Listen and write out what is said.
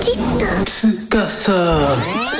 チッと。つかさ。